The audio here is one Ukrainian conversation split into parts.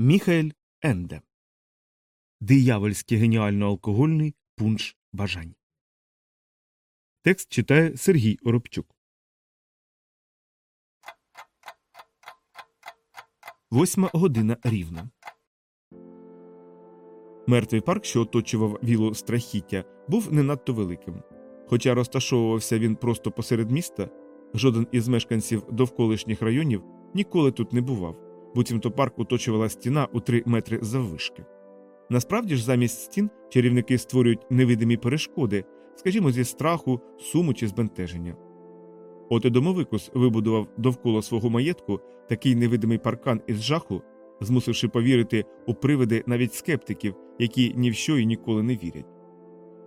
Міхаель Енде. Диявольський геніально алкогольний пунш бажань. Текст читає Сергій Оробчук. Восьма година рівно. Мертвий парк, що оточував вілу страхіття, був не надто великим. Хоча розташовувався він просто посеред міста, жоден із мешканців довколишніх районів ніколи тут не бував буцімто парк оточувала стіна у три метри заввишки. Насправді ж, замість стін чарівники створюють невидимі перешкоди, скажімо, зі страху, суму чи збентеження. От і домовикус вибудував довкола свого маєтку такий невидимий паркан із жаху, змусивши повірити у привиди навіть скептиків, які ні в що і ніколи не вірять.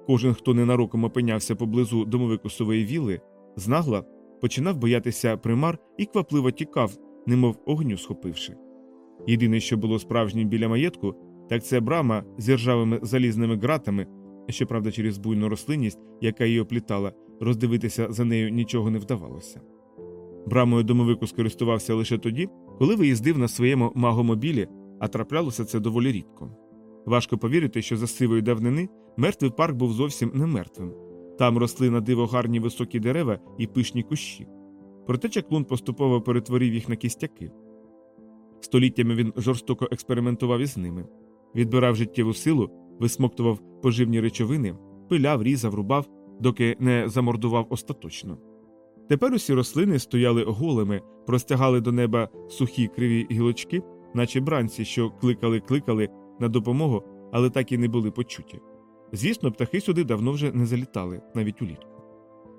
Кожен, хто ненароком опинявся поблизу домовикусової вілли, знагла починав боятися примар і квапливо тікав немов огню схопивши. Єдине, що було справжнім біля маєтку, так це брама з ржавими залізними ґратами, щоправда, через буйну рослинність, яка її оплітала, роздивитися за нею нічого не вдавалося. Брамою домовику скористувався лише тоді, коли виїздив на своєму магомобілі, а траплялося це доволі рідко. Важко повірити, що за сивої давнини мертвий парк був зовсім не мертвим. Там росли на диво гарні високі дерева і пишні кущі. Проте чаклун поступово перетворив їх на кістяки. Століттями він жорстоко експериментував із ними, відбирав життєву силу, висмоктував поживні речовини, пиляв, різав, рубав, доки не замордував остаточно. Тепер усі рослини стояли голими, простягали до неба сухі криві гілочки, наче бранці, що кликали кликали на допомогу, але так і не були почуті. Звісно, птахи сюди давно вже не залітали, навіть улітку.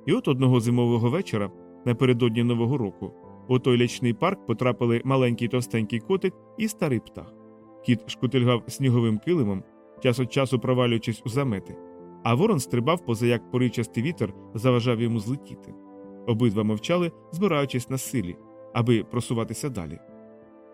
І от одного зимового вечора Напередодні Нового року у той лячний парк потрапили маленький товстенький котик і старий птах. Кіт шкутильгав сніговим килимом, час від часу провалюючись у замети, а ворон стрибав, поза як поричастий вітер заважав йому злетіти. Обидва мовчали, збираючись на силі, аби просуватися далі.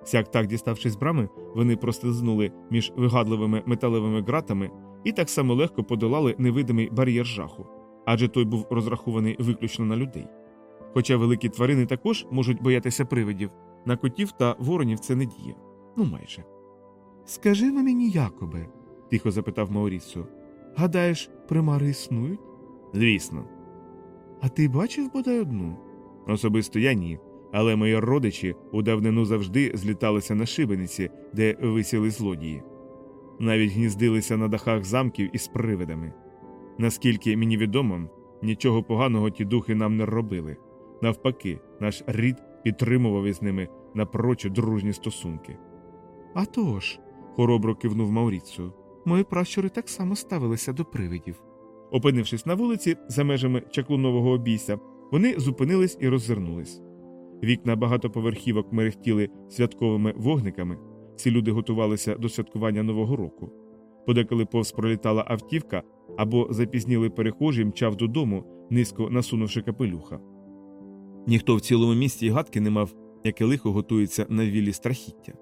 Сяк так, діставшись брами, вони прослизнули між вигадливими металевими ґратами і так само легко подолали невидимий бар'єр жаху, адже той був розрахований виключно на людей. Хоча великі тварини також можуть боятися привидів, на котів та воронів це не діє. Ну майже. Скажи на мені, Якобе, тихо запитав Маурісо. Гадаєш, примари існують? Звісно. А ти бачив бодай одну? Особисто я ні. Але мої родичі у давнину завжди зліталися на шибениці, де висіли злодії. Навіть гніздилися на дахах замків із привидами. Наскільки мені відомо, нічого поганого ті духи нам не робили. Навпаки, наш рід підтримував із ними напрочуд дружні стосунки. «А тож», – хоробро кивнув Мауріцію, мої пращури так само ставилися до привидів. Опинившись на вулиці, за межами чаклунового обійся, вони зупинились і роззирнулись. Вікна багатоповерхівок мерехтіли святковими вогниками, ці люди готувалися до святкування Нового року. Подеколи повз пролітала автівка або запізніли перехожі мчав додому, низько насунувши капелюха. Ніхто в цілому місті й гадки не мав, яке лихо готується на вілі страхіття.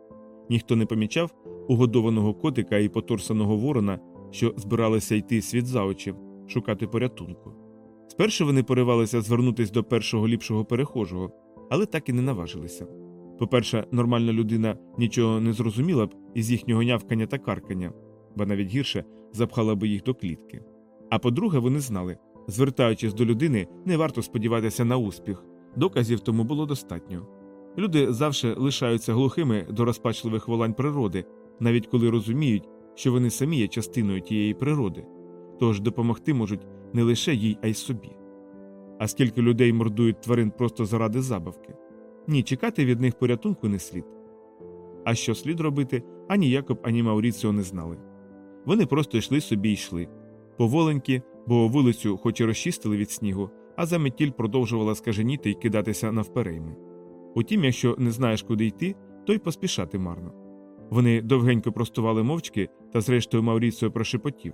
Ніхто не помічав угодованого котика і поторсаного ворона, що збиралися йти світ за очі, шукати порятунку. Спершу вони поривалися звернутися до першого ліпшого перехожого, але так і не наважилися. По-перше, нормальна людина нічого не зрозуміла б із їхнього нявкання та каркання, бо навіть гірше запхала б їх до клітки. А по-друге, вони знали, звертаючись до людини, не варто сподіватися на успіх. Доказів тому було достатньо. Люди завжди лишаються глухими до розпачливих волань природи, навіть коли розуміють, що вони самі є частиною тієї природи, тож допомогти можуть не лише їй, а й собі. А скільки людей мордують тварин просто заради забавки? Ні, чекати від них порятунку не слід. А що слід робити, ані Якоб, ані Мауріціо не знали. Вони просто йшли собі й йшли. Поволеньки, бо вулицю, хоч і розчистили від снігу, а заметіль продовжувала скаженіти й кидатися навперейми. Утім, якщо не знаєш, куди йти, то й поспішати марно. Вони довгенько простували мовчки та, зрештою, Мауріціо прошепотів.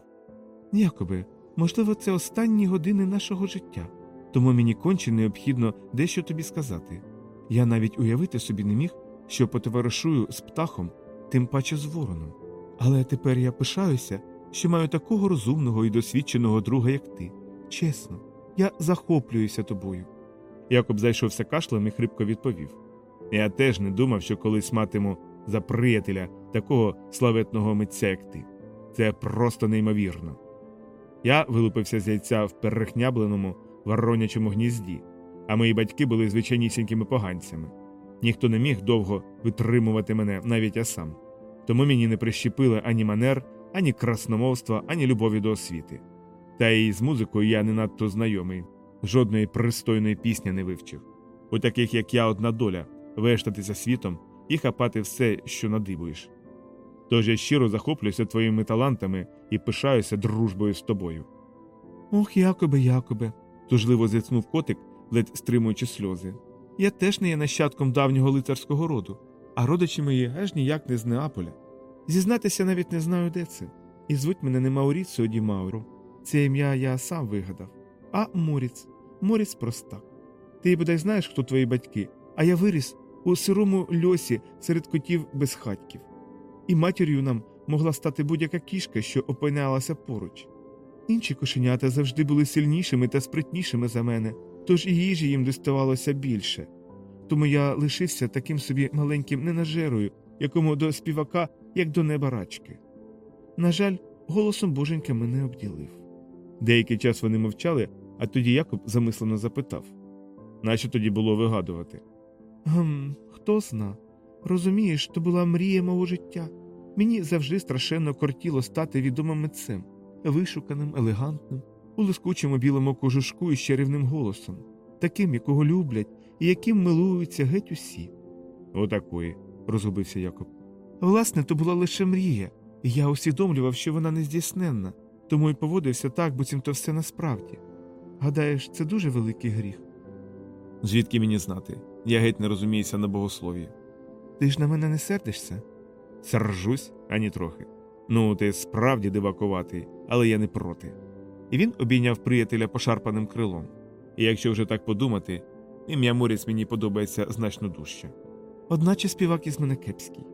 Якоби, можливо, це останні години нашого життя, тому мені конче необхідно дещо тобі сказати. Я навіть уявити собі не міг, що потоваришую з птахом, тим паче з вороном. Але тепер я пишаюся, що маю такого розумного і досвідченого друга, як ти. Чесно. Я захоплююся тобою. Якоб зайшовся кашлем і хрипко відповів. Я теж не думав, що колись матиму за приятеля такого славетного митця, як ти. Це просто неймовірно. Я вилупився з яйця в перехнябленому воронячому гнізді, а мої батьки були звичайнісінькими поганцями. Ніхто не міг довго витримувати мене, навіть я сам. Тому мені не прищепили ані манер, ані красномовства, ані любові до освіти. Та і з музикою я не надто знайомий, жодної пристойної пісні не вивчив. У таких, як я, одна доля вештатися світом і хапати все, що надибуєш. Тож я щиро захоплююся твоїми талантами і пишаюся дружбою з тобою. Ох, Якобе, Якобе, тужливо зітхнув котик, ледь стримуючи сльози. Я теж не є нащадком давнього лицарського роду, а родичі мої аж ніяк не з Неаполя. Зізнатися навіть не знаю, де це. І звуть мене не Мауріціо ді Мауро. Це ім'я я сам вигадав. А Моріц. Моріц простак. Ти бодай знаєш, хто твої батьки, а я виріс у сирому льосі серед котів безхатьків. І матір'ю нам могла стати будь-яка кішка, що опинялася поруч. Інші кошенята завжди були сильнішими та спритнішими за мене, тож і їжі їм доставалося більше. Тому я лишився таким собі маленьким ненажерою, якому до співака, як до неба рачки. На жаль, голосом боженька мене обділив. Деякий час вони мовчали, а тоді Якоб замислено запитав Нащо тоді було вигадувати? Гм, хто зна. Розумієш, то була мрія мого життя. Мені завжди страшенно кортіло стати відомим митцем, вишуканим, елегантним, у лискучому білому кожушку із чарівним голосом, таким, якого люблять і яким милуються геть усі. Отакої, розгубився Якоб. Власне, то була лише мрія, і я усвідомлював, що вона нездійсненна, тому й поводився так, буцімто все насправді. Гадаєш, це дуже великий гріх. Звідки мені знати? Я геть не розуміюся на богослов'ї. Ти ж на мене не сердишся? Сержусь, ані трохи. Ну, ти справді дивакуватий, але я не проти. І він обійняв приятеля пошарпаним крилом. І якщо вже так подумати, ім'я Моріс мені подобається значно дужче. Одначе співак із мене кепський.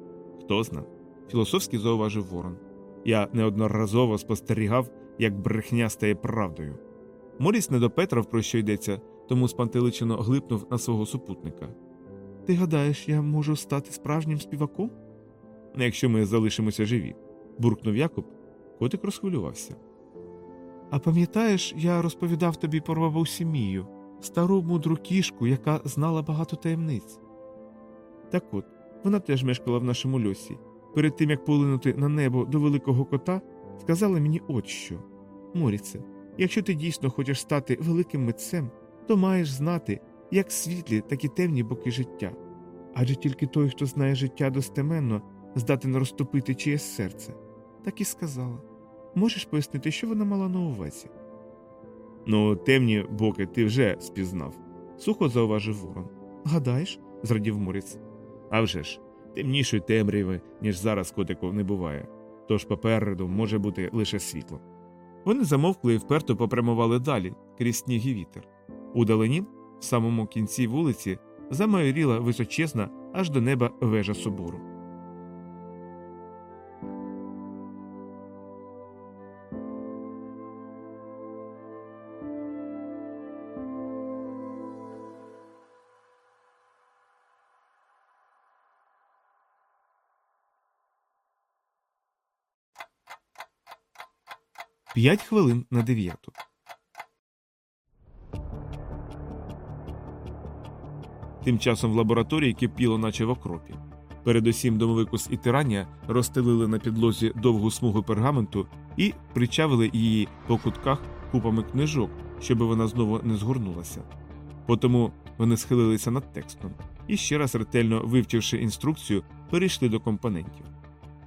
Хто зна? Філософськи зауважив ворон. Я неодноразово спостерігав, як брехня стає правдою. Моріс не допетрав, про що йдеться, тому спантеличено глипнув на свого супутника. Ти гадаєш, я можу стати справжнім співаком? Якщо ми залишимося живі, буркнув Якоб, котик розхвилювався. А пам'ятаєш, я розповідав тобі про бабу Сімію, стару мудру кішку, яка знала багато таємниць. Так от, вона теж мешкала в нашому льосі. Перед тим як полинути на небо до великого кота, сказала мені от що Моріце, якщо ти дійсно хочеш стати великим митцем, то маєш знати як світлі, так і темні боки життя. Адже тільки той, хто знає життя достеменно, здатен розтопити чиєсь серце. Так і сказала. Можеш пояснити, що вона мала на увазі? Ну, темні боки ти вже спізнав, сухо зауважив ворон. Гадаєш? зрадів Моріц. «А вже ж, темнішої темряви, ніж зараз котику не буває. Тож попереду може бути лише світло. Вони замовкли і вперто попрямували далі, крізь сніг і вітер. У далині, в самому кінці вулиці, замайоріла височезна аж до неба вежа собору. П'ять хвилин на дев'яту. Тим часом в лабораторії кипіло, наче в окропі. Передусім домовикус і тиранія розстелили на підлозі довгу смугу пергаменту і причавили її по кутках купами книжок, щоб вона знову не згорнулася. Потому вони схилилися над текстом і ще раз ретельно вивчивши інструкцію, перейшли до компонентів.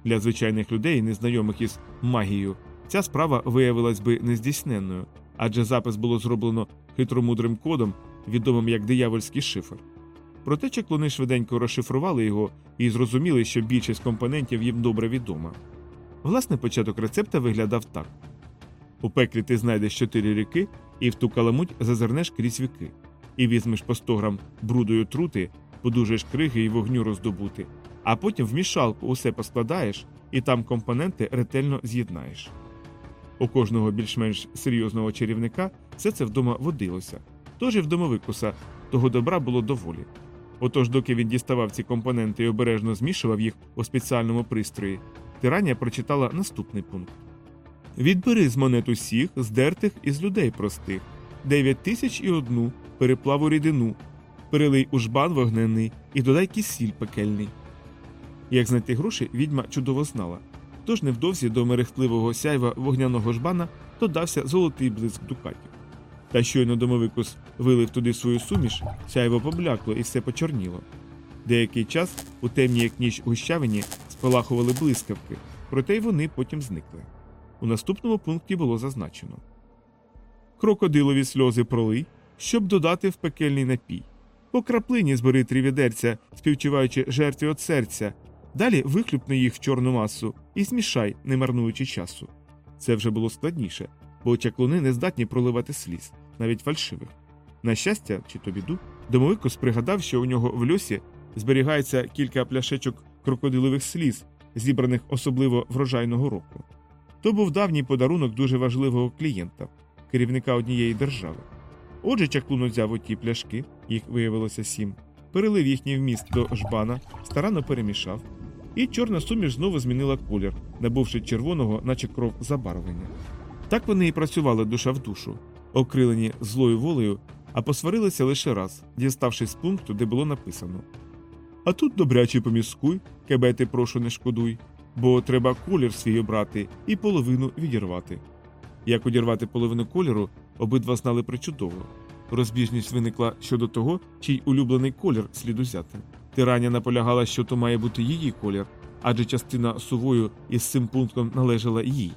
Для звичайних людей, незнайомих із магією, ця справа виявилась би нездійсненною, адже запис було зроблено хитромудрим кодом, відомим як диявольський шифр. Проте чеклуни швиденько розшифрували його і зрозуміли, що більшість компонентів їм добре відома. Власне, початок рецепта виглядав так: у пеклі ти знайдеш чотири ріки і в ту каламуть зазирнеш крізь віки, і візьмеш по 100 грам брудою трути, подужаєш криги і вогню роздобути, а потім в мішалку усе поскладаєш і там компоненти ретельно з'єднаєш. У кожного більш-менш серйозного чарівника все це вдома водилося, тож і в домовикуса того добра було доволі. Отож, доки він діставав ці компоненти і обережно змішував їх у спеціальному пристрої, тирання прочитала наступний пункт: Відбери з монет усіх, здертих із людей простих, дев'ять тисяч і одну, переплаву рідину, перелий у жбан вогнений і додай кисіль пекельний. Як знайти гроші, відьма чудово знала. Тож невдовзі до мерехтливого сяйва вогняного жбана додався золотий блиск дукатів. Та щойно домовикус вилив туди свою суміш, сяйво поблякло і все почорніло. Деякий час у темній як ніч гущавині спалахували блискавки, проте й вони потім зникли. У наступному пункті було зазначено крокодилові сльози пролий, щоб додати в пекельний напій. По краплині збери три відерця, співчуваючи жертві від серця, далі вихлюпни їх в чорну масу і змішай, не марнуючи часу. Це вже було складніше, бо чаклуни не здатні проливати сліз, навіть фальшивих. На щастя, чи то біду, домовикус пригадав, що у нього в льосі зберігається кілька пляшечок крокодилових сліз, зібраних особливо врожайного року. То був давній подарунок дуже важливого клієнта, керівника однієї держави. Отже, чаклун взяв оті пляшки, їх виявилося сім, перелив їхній вміст до жбана, старанно перемішав, і чорна суміш знову змінила колір, набувши червоного, наче кров забарвлення. Так вони і працювали душа в душу, окрилені злою волею, а посварилися лише раз, діставшись з пункту, де було написано А тут добряче поміскуй, кебети прошу не шкодуй, бо треба колір свій обрати і половину відірвати. Як одірвати половину кольору, обидва знали причудово. Розбіжність виникла щодо того, чий улюблений колір слід узяти. Тираня наполягала, що то має бути її колір, адже частина сувою із цим пунктом належала їй.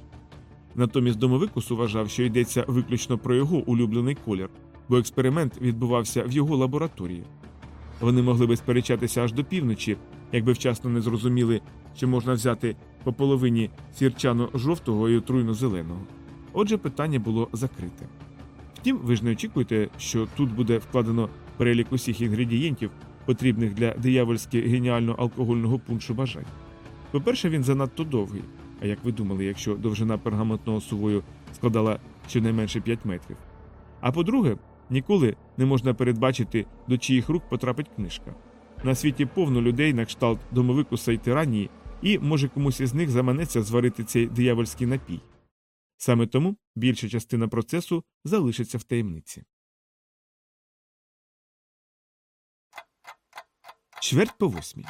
Натомість домовикус вважав, що йдеться виключно про його улюблений колір, бо експеримент відбувався в його лабораторії. Вони могли би сперечатися аж до півночі, якби вчасно не зрозуміли, що можна взяти по половині сірчано жовтого і отруйно зеленого. Отже, питання було закрите. Втім, ви ж не очікуєте, що тут буде вкладено перелік усіх інгредієнтів, потрібних для диявольськи геніально алкогольного пуншу бажань. По-перше, він занадто довгий. А як ви думали, якщо довжина пергаментного сувою складала щонайменше 5 метрів? А по-друге, ніколи не можна передбачити, до чиїх рук потрапить книжка. На світі повно людей на кшталт домовикуса й тиранії, і може комусь із них заманеться зварити цей диявольський напій. Саме тому більша частина процесу залишиться в таємниці. Чверть по восьмій.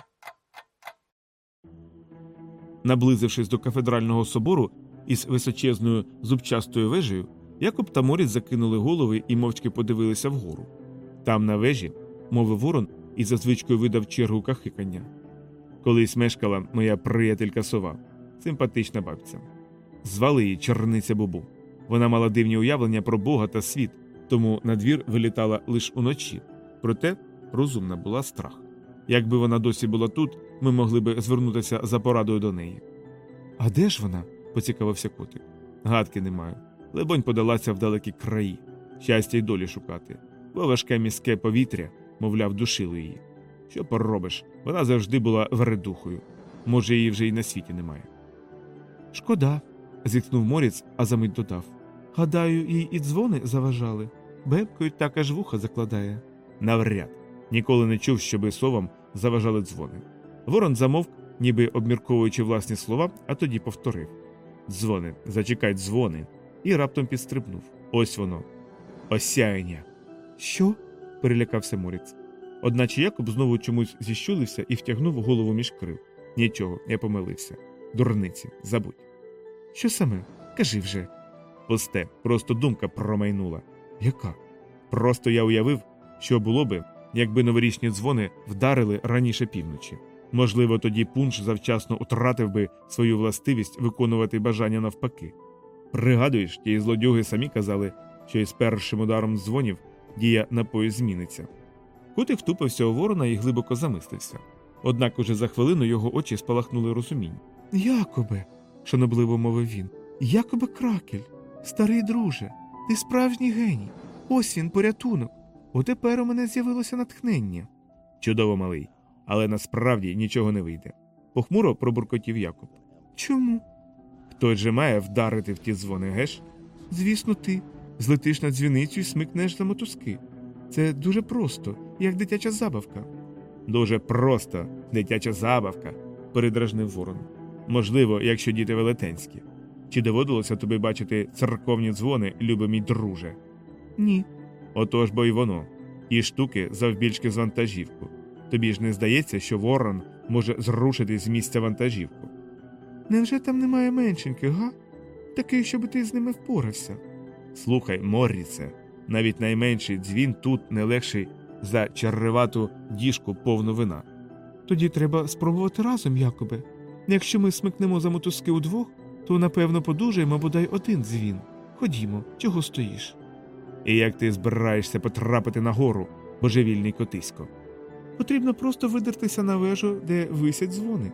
Наблизившись до кафедрального собору із височезною зубчастою вежею, Якоб та Моріс закинули голови і мовчки подивилися вгору. Там, на вежі, мовив ворон і за звичкою видав чергу кахикання. Колись мешкала моя приятелька сова, симпатична бабця. Звали її черниця Бубу. Вона мала дивні уявлення про Бога та світ, тому на двір вилітала лише уночі. Проте розумна була страх. Якби вона досі була тут, ми могли би звернутися за порадою до неї. А де ж вона? поцікавився котик. Гадки не маю. Лебонь подалася в далекі краї, щастя й долі шукати, бо важке міське повітря, мовляв, душило її. Що поробиш? Вона завжди була вередухою. Може, її вже й на світі немає. Шкода, зітхнув Моріц, а замить додав. Гадаю, їй і дзвони заважали. Бебкою так аж вуха закладає. Навряд. Ніколи не чув, щоби совам заважали дзвони. Ворон замовк, ніби обмірковуючи власні слова, а тоді повторив Дзвони, зачекай дзвони, і раптом підстрибнув. Ось воно. Осяяння. Що? перелякався Моріц. Одначе Якоб знову чомусь зіщулився і втягнув голову між крил. Нічого, я помилився. Дурниці, забудь. Що саме? Кажи вже. Пусте, просто думка промайнула. Яка? Просто я уявив, що було би, якби новорічні дзвони вдарили раніше півночі. Можливо, тоді пунш завчасно втратив би свою властивість виконувати бажання навпаки. Пригадуєш, ті злодюги самі казали, що із першим ударом дзвонів дія напою зміниться. Котик втупився у ворона і глибоко замислився. Однак уже за хвилину його очі спалахнули розуміння. Якобе, шанобливо мовив він, Якобе кракель, старий друже, ти справжній геній. Ось він порятунок. Отепер у мене з'явилося натхнення. Чудово, малий, але насправді нічого не вийде. Похмуро пробуркотів Якоб. Чому? Хтось же має вдарити в ті дзвони, геш? Звісно, ти. Злетиш на дзвіницю і смикнеш за мотузки. Це дуже просто, як дитяча забавка. Дуже просто, дитяча забавка, передражнив ворон. Можливо, якщо діти велетенські. Чи доводилося тобі бачити церковні дзвони, любий мій друже? Ні. Отож бо й воно. Ті штуки завбільшки з вантажівку. Тобі ж не здається, що ворон може зрушити з місця вантажівку. Невже там немає меншеньких, га? Такий, щоб ти з ними впорався. Слухай, Моррісе, навіть найменший дзвін тут не легший за черривату діжку повну вина. Тоді треба спробувати разом, Якобе. Якщо ми смикнемо за мотузки удвох, то напевно подужаємо бодай один дзвін. Ходімо, чого стоїш? І як ти збираєшся потрапити на гору, божевільний котисько? Потрібно просто видертися на вежу, де висять дзвони.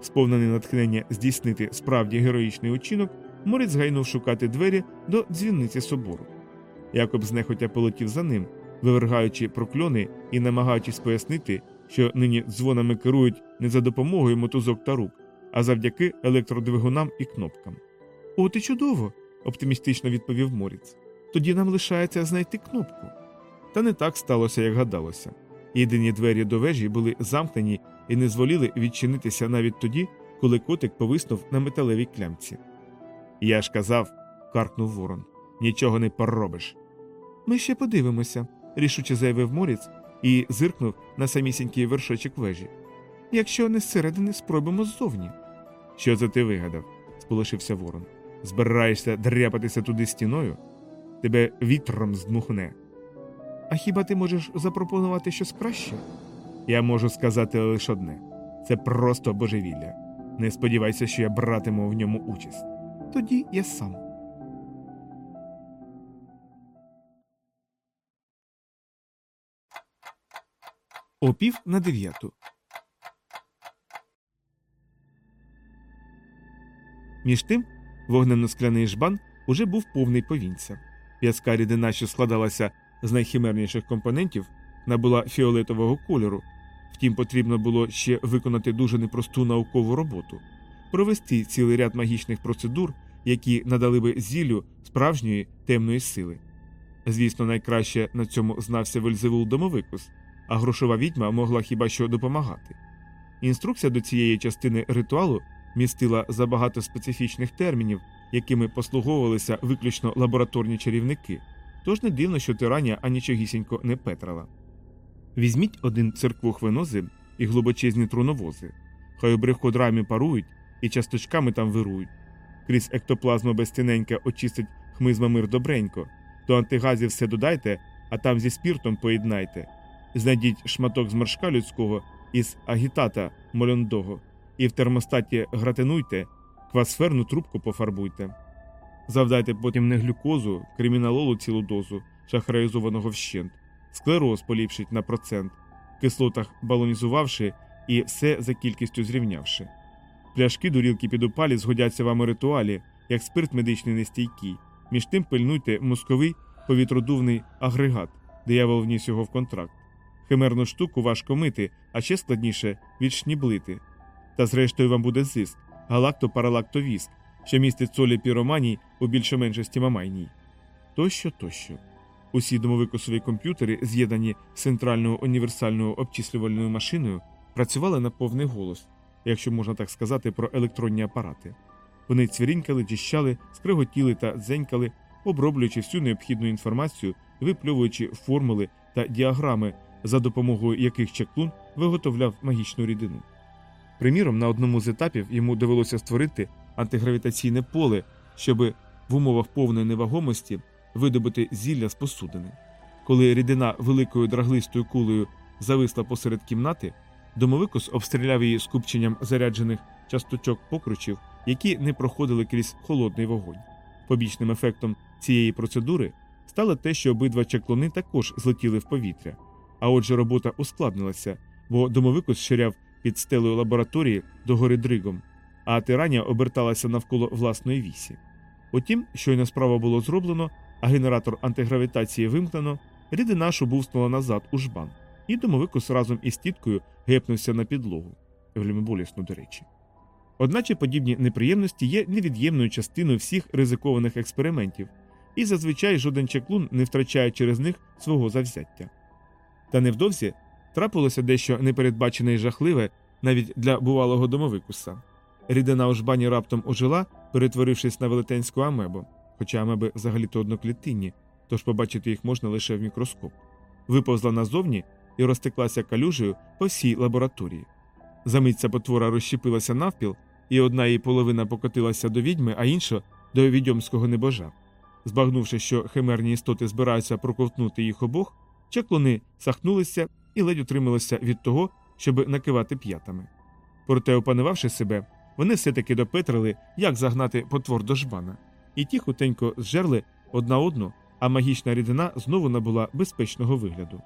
Сповнений натхнення здійснити справді героїчний учинок, Морець гайнув шукати двері до дзвінниці собору. Якоб знехотя полетів за ним, вивергаючи прокльони і намагаючись пояснити, що нині дзвонами керують не за допомогою мотузок та рук, а завдяки електродвигунам і кнопкам. От і чудово, оптимістично відповів Моріц. Тоді нам лишається знайти кнопку. Та не так сталося, як гадалося. Єдині двері до вежі були замкнені і не зволіли відчинитися навіть тоді, коли котик повиснув на металевій клямці. Я ж казав, каркнув ворон, нічого не поробиш. Ми ще подивимося, рішуче заявив Моріц і зиркнув на самісінький вершочок вежі. Якщо не зсередини, спробуємо ззовні. Що це ти вигадав? сполошився ворон. Збираєшся дряпатися туди стіною? Тебе вітром здмухне. А хіба ти можеш запропонувати щось краще? Я можу сказати лише одне це просто божевілля. Не сподівайся, що я братиму в ньому участь. Тоді я сам. Опів на дев'яту. Між тим, вогненно-скляний жбан уже був повний повінця. В'язка рідина, що складалася з найхимерніших компонентів, набула фіолетового кольору. Втім, потрібно було ще виконати дуже непросту наукову роботу, провести цілий ряд магічних процедур, які надали би зіллю справжньої темної сили. Звісно, найкраще на цьому знався Вельзевул Домовикус, а грошова відьма могла хіба що допомагати. Інструкція до цієї частини ритуалу містила забагато специфічних термінів, якими послуговувалися виключно лабораторні чарівники, тож не дивно, що тирання анічогісінько не петрала. Візьміть один церквух винози і глибочезні труновози, хай у бриходрамі парують і часточками там вирують. Крізь ектоплазму безціненька очистить хмизма мир добренько, до антигазів все додайте, а там зі спіртом поєднайте. Знайдіть шматок зморшка людського із агітата мольондого, і в термостаті гратинуйте, квасферну трубку пофарбуйте. Завдайте потім не глюкозу, криміналолу цілу дозу, шахраїзованого вщент, склероз поліпшить на процент, в кислотах балонізувавши і все за кількістю зрівнявши. Пляшки дурілки під упалі згодяться вам у ритуалі, як спирт медичний нестійкий. Між тим пильнуйте мозковий повітродувний агрегат, диявол вніс його в контракт. Химерну штуку важко мити, а ще складніше відшніблити. Та зрештою вам буде зиск, галакто-паралактовіск, що містить солі піроманій у більшоменшості мамайній. Тощо, тощо. Усі домовикосові комп'ютери, з'єднані з центральною універсальною обчислювальною машиною, працювали на повний голос, якщо можна так сказати, про електронні апарати. Вони цвірінькали, чищали, скриготіли та дзенькали, оброблюючи всю необхідну інформацію, випльовуючи формули та діаграми, за допомогою яких чаклун виготовляв магічну рідину. Приміром, на одному з етапів йому довелося створити антигравітаційне поле, щоб в умовах повної невагомості видобути зілля з посудини. Коли рідина великою драглистою кулею зависла посеред кімнати, домовикус обстріляв її скупченням заряджених часточок покручів, які не проходили крізь холодний вогонь. Побічним ефектом цієї процедури стало те, що обидва чаклуни також злетіли в повітря, а отже, робота ускладнилася, бо домовикус ширяв під стелею лабораторії догори дригом, а тирання оберталася навколо власної вісі. Утім, щойно справа було зроблено, а генератор антигравітації вимкнено, рідина шубувснула назад у жбан, і домовикус разом із тіткою гепнувся на підлогу. Вельми болісно, до речі. Одначе подібні неприємності є невід'ємною частиною всіх ризикованих експериментів, і зазвичай жоден чеклун не втрачає через них свого завзяття. Та невдовзі Трапилося дещо непередбачене і жахливе навіть для бувалого домовикуса. Рідина у жбані раптом ожила, перетворившись на велетенську амебу, хоча амеби взагалі-то одноклітинні, тож побачити їх можна лише в мікроскоп. Виповзла назовні і розтеклася калюжею по всій лабораторії. Замить потвора розщепилася навпіл, і одна її половина покотилася до відьми, а інша до відьомського небожа. Збагнувши, що химерні істоти збираються проковтнути їх обох, чаклуни сахнулися і ледь утрималися від того, щоб накивати п'ятами. Проте, опанувавши себе, вони все-таки допетрили, як загнати потвор до жбана, і ті хутенько зжерли одна одну, а магічна рідина знову набула безпечного вигляду.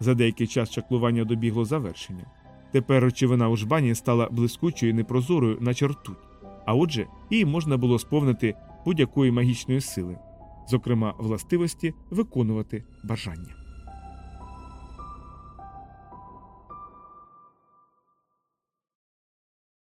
За деякий час чаклування добігло завершення. Тепер речовина у жбані стала блискучою і непрозорою на ртуть, а отже, її можна було сповнити будь-якої магічної сили, зокрема властивості виконувати бажання.